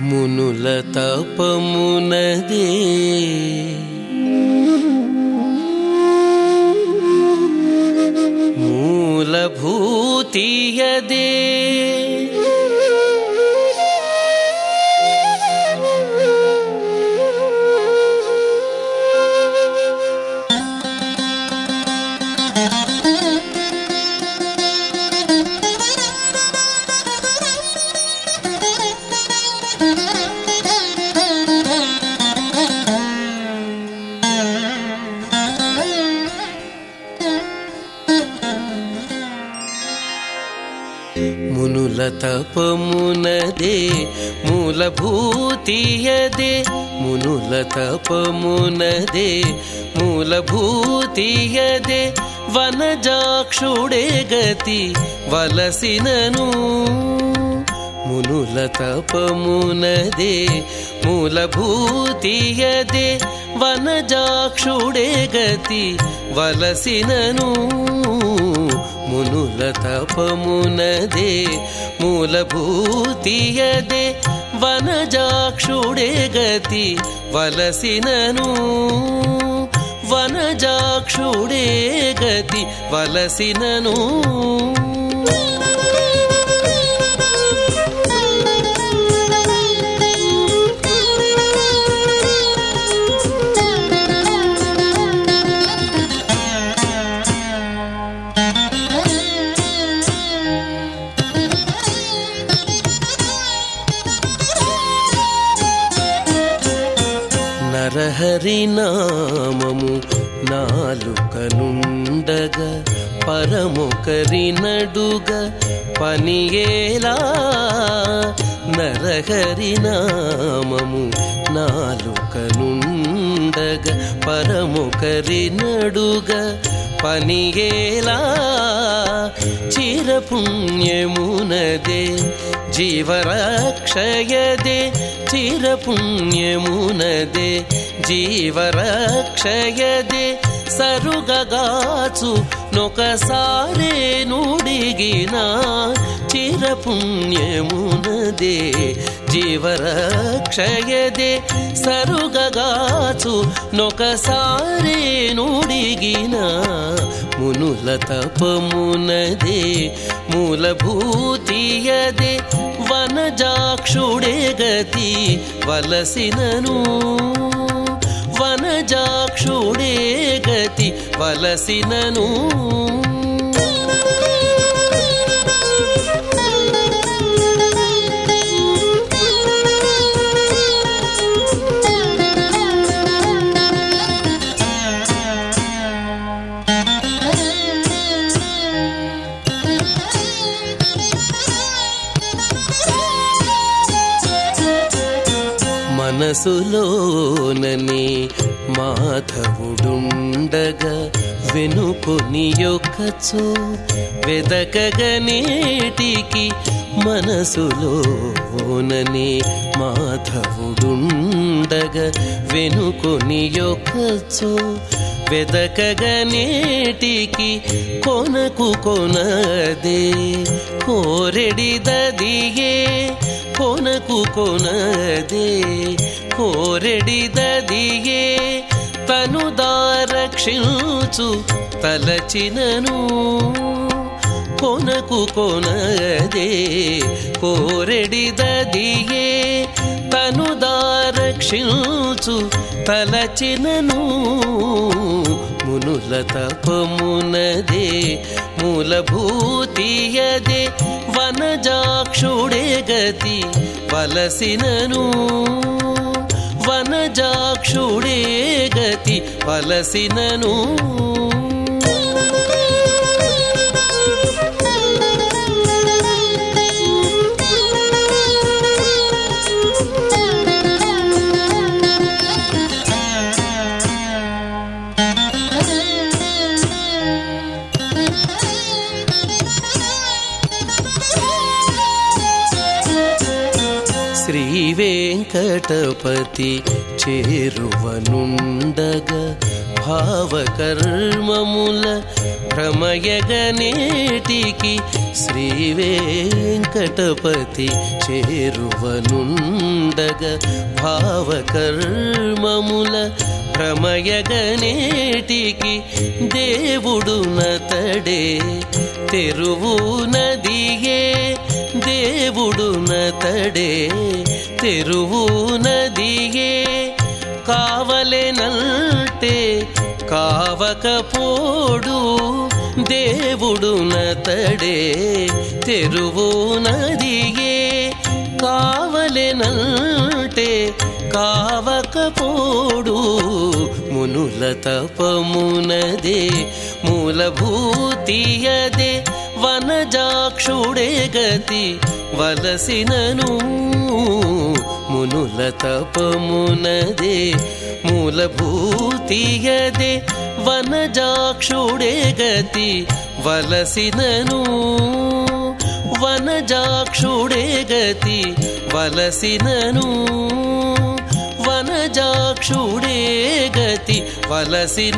మునుల తపమునదే మునుల తపమునదే మూలభూతియదే మునుల తపమునదే మూలభూతియదే వనజాక్షుడే గతి వలసినను మునుల తపమునదే మూలభూతియదే వనజాక్షుడే గతి వలసినను మునుల తపమునదే మూలభూతియదే వనజాక్షుడే గతి వలసినను వనజాక్షుడే గతి వలసినను హరినామము నాలుకనుండగా పరమొకరి నడుగ పనియేలా నరహరి నామము నాలుకనుండగా పరమొకరి నడుగ పనియేలా చిరపుణ్యమునదే జీవరక్షయదే చిరపుణ్యమునదే జీవరక్షయదే సరుగగాచు నొకసారే నుడిగిన చిరపుణ్యమునదే జీవరక్షయదే సరుగగాచు నొకసారే నుడిగిన మునుల తపమునదే మూలభూతియదే వనజాక్షుడే గతి వలసినను वनजाक्षुणे गति वलसि మనసులోనని మాధవుడుండగా వెనుకొని యొక్కచో వెదకగనేటికి మనసులోనని మాధవుడుండగా వెనుకొని యొక్కచో వెదకగనేటికి కొనకు కొనదే కోరెడిదే ಪುನದೇ ಕೋರೆಡಿದದಿಯೇ ತನುದಾರಕ್ಷಿಂಚು ತಲಚಿನನು. ಕೊನಕು ಕೊನದೇ ಕೋರೆಡಿದದಿಯೇ కొనదే కోరెడిదదియే తను దారక్షించు తలచినను మునుల తపమునదే మూలభూతియదే వనజాక్షుడే గతి వలసినను వనజాక్షుడే గతి వలసినను శ్రీ వెంకటపతి చేరువనుండగ భావకర్మముల భ్రమయగనేటికి శ్రీ వెంకటపతి చేరువనుండగ భావకర్మముల భ్రమయగనేటికి దేవుడు నతడే తెరువు నదియే దేవుడు నతడే. తెరువు నదియే కావలెనంటే కావకపోడు దేవుడు నతడే. తెరువు నదియే కావలెనంటే కావకపోడు మునుల తపమునదే. मूलभूतियदे वनजाक्षुरे गति वलसिननुलतपमुनदे मूलभूतियदे वनजाक्षुरे गति वलसिननु वनजाक्षुरे गति वलसि ननु वनजाक्षुडे गति वलसि